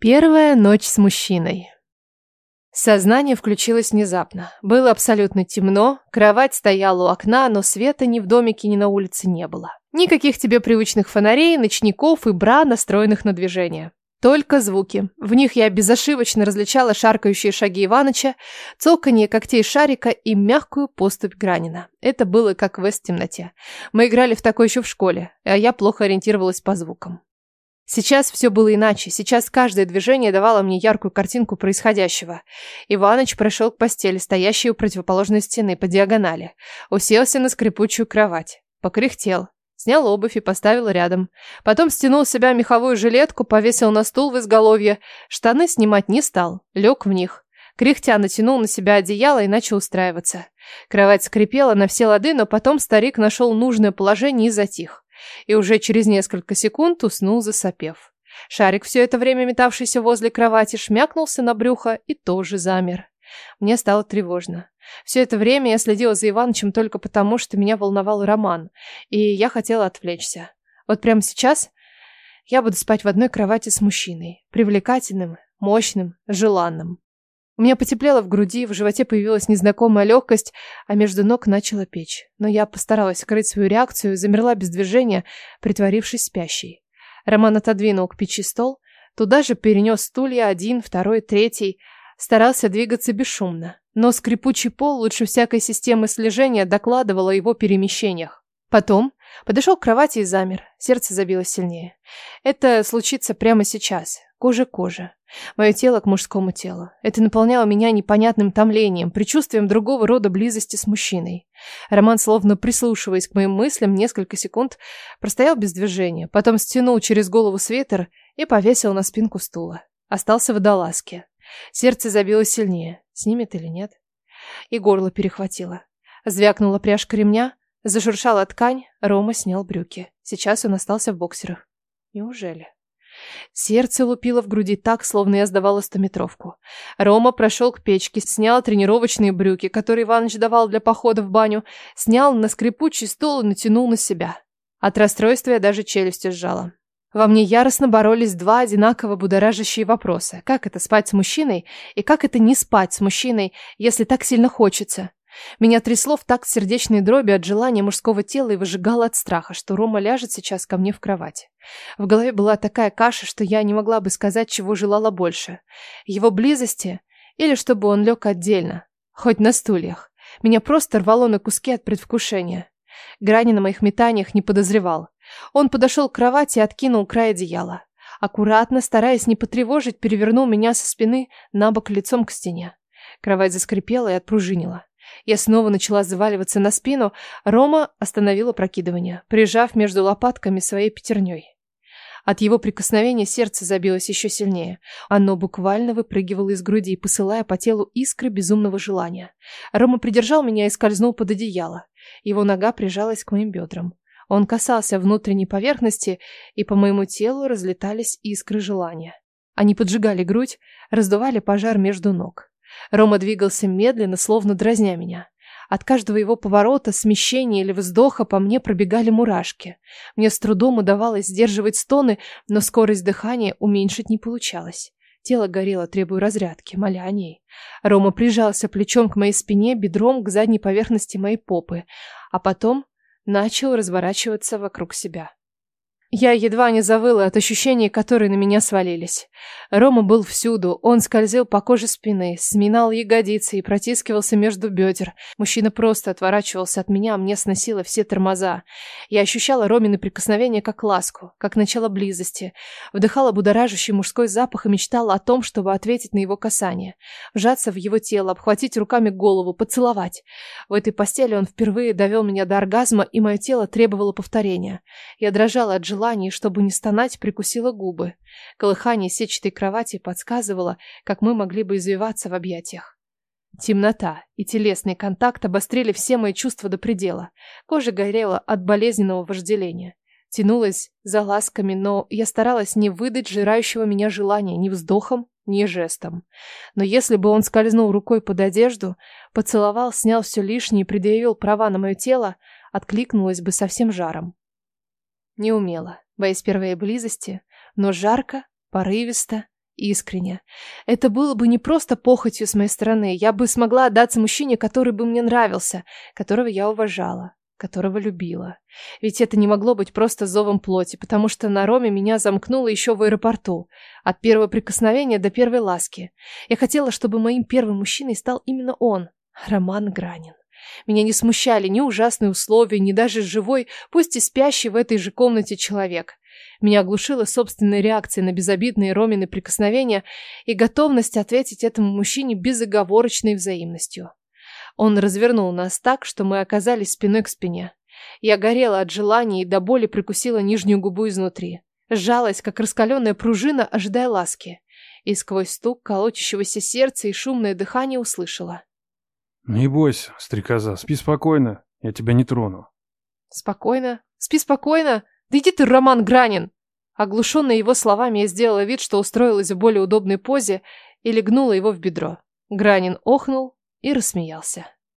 Первая ночь с мужчиной. Сознание включилось внезапно. Было абсолютно темно, кровать стояла у окна, но света ни в домике, ни на улице не было. Никаких тебе привычных фонарей, ночников и бра, настроенных на движение. Только звуки. В них я безошибочно различала шаркающие шаги Иваныча, цоканье когтей шарика и мягкую поступь Гранина. Это было как в темноте. Мы играли в такое еще в школе, а я плохо ориентировалась по звукам. Сейчас все было иначе. Сейчас каждое движение давало мне яркую картинку происходящего. Иваныч прошел к постели, стоящей у противоположной стены по диагонали. Уселся на скрипучую кровать. Покряхтел. Снял обувь и поставил рядом. Потом стянул с себя меховую жилетку, повесил на стул в изголовье. Штаны снимать не стал. Лег в них. Кряхтя натянул на себя одеяло и начал устраиваться. Кровать скрипела на все лады, но потом старик нашел нужное положение и затих и уже через несколько секунд уснул, засопев. Шарик, все это время метавшийся возле кровати, шмякнулся на брюхо и тоже замер. Мне стало тревожно. Все это время я следила за Иванычем только потому, что меня волновал роман, и я хотела отвлечься. Вот прямо сейчас я буду спать в одной кровати с мужчиной, привлекательным, мощным, желанным. У меня потеплело в груди, в животе появилась незнакомая легкость, а между ног начала печь. Но я постаралась скрыть свою реакцию замерла без движения, притворившись спящей. Роман отодвинул к печи стол, туда же перенес стулья один, второй, третий, старался двигаться бесшумно. Но скрипучий пол лучше всякой системы слежения докладывал о его перемещениях. Потом подошел к кровати и замер. Сердце забилось сильнее. Это случится прямо сейчас. Кожа к коже. Мое тело к мужскому телу. Это наполняло меня непонятным томлением, предчувствием другого рода близости с мужчиной. Роман, словно прислушиваясь к моим мыслям, несколько секунд простоял без движения, потом стянул через голову свитер и повесил на спинку стула. Остался в водолазке. Сердце забилось сильнее. Снимет или нет? И горло перехватило. Звякнула пряжка ремня, зашуршала ткань, Рома снял брюки. Сейчас он остался в боксерах. Неужели? Сердце лупило в груди так, словно я сдавала стометровку. Рома прошел к печке, снял тренировочные брюки, которые Иваныч давал для похода в баню, снял на скрипучий стол и натянул на себя. От расстройства я даже челюсти сжала. Во мне яростно боролись два одинаково будоражащие вопроса. Как это спать с мужчиной и как это не спать с мужчиной, если так сильно хочется? Меня трясло в такт сердечной дроби от желания мужского тела и выжигало от страха, что Рома ляжет сейчас ко мне в кровать. В голове была такая каша, что я не могла бы сказать, чего желала больше. Его близости или чтобы он лег отдельно, хоть на стульях. Меня просто рвало на куски от предвкушения. Грани на моих метаниях не подозревал. Он подошел к кровати и откинул край одеяла. Аккуратно, стараясь не потревожить, перевернул меня со спины на бок лицом к стене. Кровать заскрипела и отпружинила. Я снова начала заваливаться на спину. Рома остановила прокидывание, прижав между лопатками своей пятерней. От его прикосновения сердце забилось еще сильнее. Оно буквально выпрыгивало из груди, посылая по телу искры безумного желания. Рома придержал меня и скользнул под одеяло. Его нога прижалась к моим бедрам. Он касался внутренней поверхности, и по моему телу разлетались искры желания. Они поджигали грудь, раздували пожар между ног. Рома двигался медленно, словно дразня меня. От каждого его поворота, смещения или вздоха по мне пробегали мурашки. Мне с трудом удавалось сдерживать стоны, но скорость дыхания уменьшить не получалось. Тело горело, требуя разрядки, моля о ней. Рома прижался плечом к моей спине, бедром к задней поверхности моей попы, а потом начал разворачиваться вокруг себя. Я едва не завыла от ощущений, которые на меня свалились. Рома был всюду. Он скользил по коже спины, сминал ягодицы и протискивался между бедер. Мужчина просто отворачивался от меня, а мне сносило все тормоза. Я ощущала Ромины прикосновение как ласку, как начало близости. Вдыхала будоражащий мужской запах и мечтала о том, чтобы ответить на его касание. Вжаться в его тело, обхватить руками голову, поцеловать. В этой постели он впервые довел меня до оргазма, и мое тело требовало повторения. Я дрожала от желания желании, чтобы не стонать, прикусила губы. Колыхание сетчатой кровати подсказывало, как мы могли бы извиваться в объятиях. Темнота и телесный контакт обострили все мои чувства до предела. Кожа горела от болезненного вожделения. Тянулась за ласками, но я старалась не выдать жирающего меня желания ни вздохом, ни жестом. Но если бы он скользнул рукой под одежду, поцеловал, снял все лишнее и предъявил права на мое тело, откликнулась бы совсем жаром. Не умела, боясь первой близости, но жарко, порывисто искренне. Это было бы не просто похотью с моей стороны. Я бы смогла отдаться мужчине, который бы мне нравился, которого я уважала, которого любила. Ведь это не могло быть просто зовом плоти, потому что на Роме меня замкнуло еще в аэропорту. От первого прикосновения до первой ласки. Я хотела, чтобы моим первым мужчиной стал именно он, Роман Гранин. Меня не смущали ни ужасные условия, ни даже живой, пусть и спящий в этой же комнате человек. Меня оглушила собственная реакция на безобидные Ромины прикосновения и готовность ответить этому мужчине безоговорочной взаимностью. Он развернул нас так, что мы оказались спиной к спине. Я горела от желания и до боли прикусила нижнюю губу изнутри. Сжалась, как раскаленная пружина, ожидая ласки. И сквозь стук колотящегося сердца и шумное дыхание услышала. «Не бойся, стрекоза, спи спокойно, я тебя не трону». «Спокойно? Спи спокойно? Да иди ты, Роман Гранин!» Оглушенная его словами, я сделала вид, что устроилась в более удобной позе и легнула его в бедро. Гранин охнул и рассмеялся.